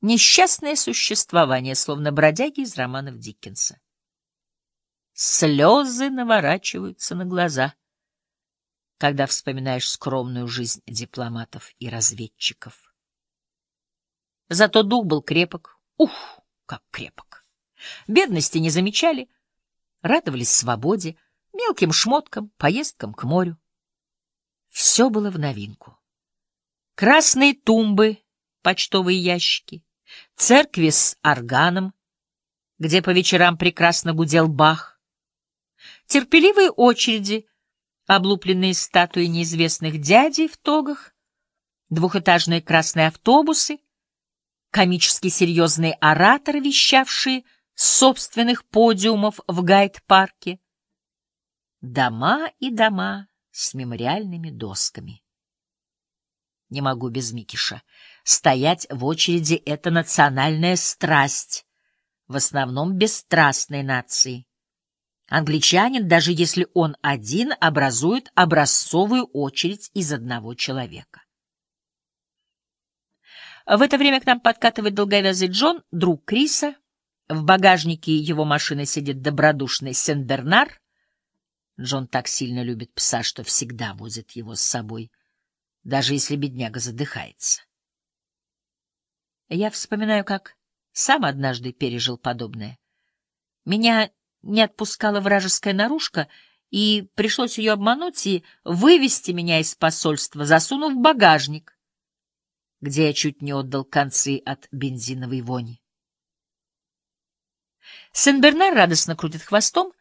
Несчастное существование, словно бродяги из романов Диккенса. Слезы наворачиваются на глаза, когда вспоминаешь скромную жизнь дипломатов и разведчиков. Зато дух был крепок. Ух, как крепок! Бедности не замечали, радовались свободе, мелким шмоткам, поездкам к морю. Все было в новинку. Красные тумбы, почтовые ящики, церкви с органом, где по вечерам прекрасно гудел бах, терпеливые очереди, облупленные статуи неизвестных дядей в тогах, двухэтажные красные автобусы, комически серьезные ораторы, вещавшие с собственных подиумов в гайд-парке, дома и дома с мемориальными досками. Не могу без Микиша. Стоять в очереди — это национальная страсть, в основном бесстрастной нации. Англичанин, даже если он один, образует образцовую очередь из одного человека. В это время к нам подкатывает долговязый Джон, друг Криса. В багажнике его машины сидит добродушный Сен-Бернар. Джон так сильно любит пса, что всегда возит его с собой, даже если бедняга задыхается. Я вспоминаю, как сам однажды пережил подобное. Меня не отпускала вражеская наружка, и пришлось ее обмануть и вывести меня из посольства, засунув в багажник, где я чуть не отдал концы от бензиновой вони. Сен-Бернар радостно крутит хвостом,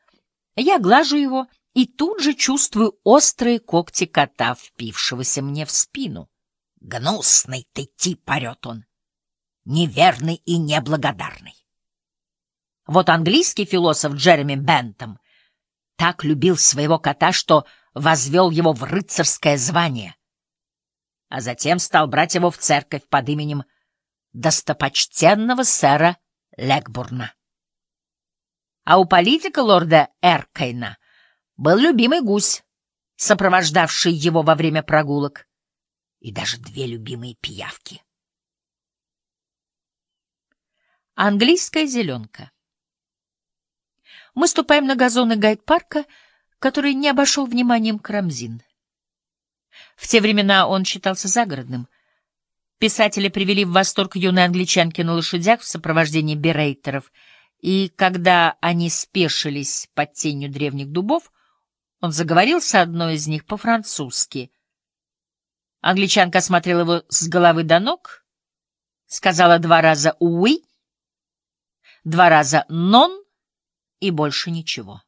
я глажу его и тут же чувствую острые когти кота, впившегося мне в спину. «Гнусный ты тип!» — орет он. «Неверный и неблагодарный!» Вот английский философ Джереми Бентом так любил своего кота, что возвел его в рыцарское звание, а затем стал брать его в церковь под именем достопочтенного сэра Легбурна. А у политика лорда Эркейна был любимый гусь, сопровождавший его во время прогулок, и даже две любимые пиявки. Английская зеленка мы ступаем на газоны гайд-парка, который не обошел вниманием Крамзин. В те времена он считался загородным. Писатели привели в восторг юной англичанки на лошадях в сопровождении берейтеров, и когда они спешились под тенью древних дубов, он заговорил с одной из них по-французски. Англичанка осмотрела его с головы до ног, сказала два раза «уи», два раза «нон», и больше ничего.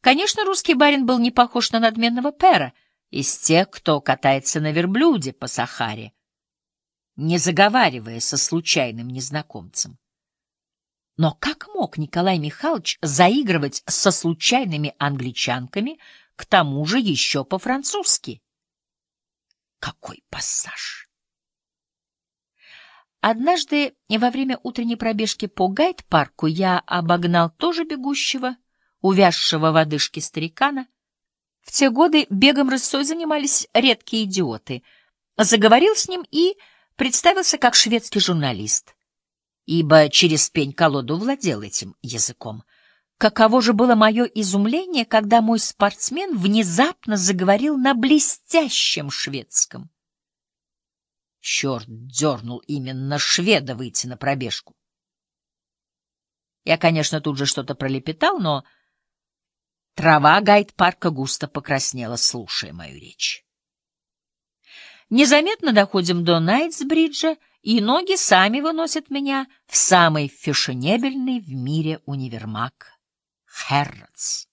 Конечно, русский барин был не похож на надменного пера, из тех, кто катается на верблюде по Сахаре, не заговаривая со случайным незнакомцем. Но как мог Николай Михайлович заигрывать со случайными англичанками, к тому же еще по-французски? Какой пассаж! Однажды во время утренней пробежки по гайд-парку я обогнал тоже бегущего, увязшего в одышке старикана. В те годы бегом рысой занимались редкие идиоты. Заговорил с ним и представился как шведский журналист, ибо через пень-колоду владел этим языком. Каково же было мое изумление, когда мой спортсмен внезапно заговорил на блестящем шведском. Черт дернул именно шведа выйти на пробежку. Я, конечно, тут же что-то пролепетал, но трава гайд-парка густо покраснела, слушая мою речь. Незаметно доходим до Найтсбриджа, и ноги сами выносят меня в самый фешенебельный в мире универмаг — Хэрротс.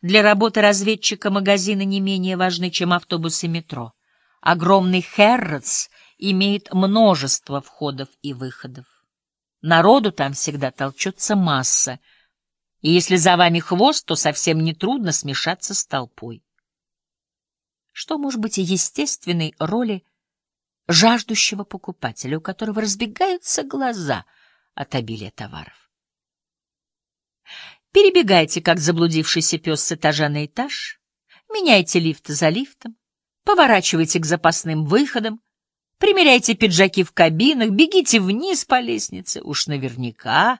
Для работы разведчика магазины не менее важны, чем автобусы метро. Огромный Хэрротс имеет множество входов и выходов. Народу там всегда толчется масса, и если за вами хвост, то совсем нетрудно смешаться с толпой. Что может быть естественной роли жаждущего покупателя, у которого разбегаются глаза от обилия товаров? Перебегайте, как заблудившийся пес с этажа на этаж, меняйте лифт за лифтом, поворачивайте к запасным выходам, Примеряйте пиджаки в кабинах, бегите вниз по лестнице. Уж наверняка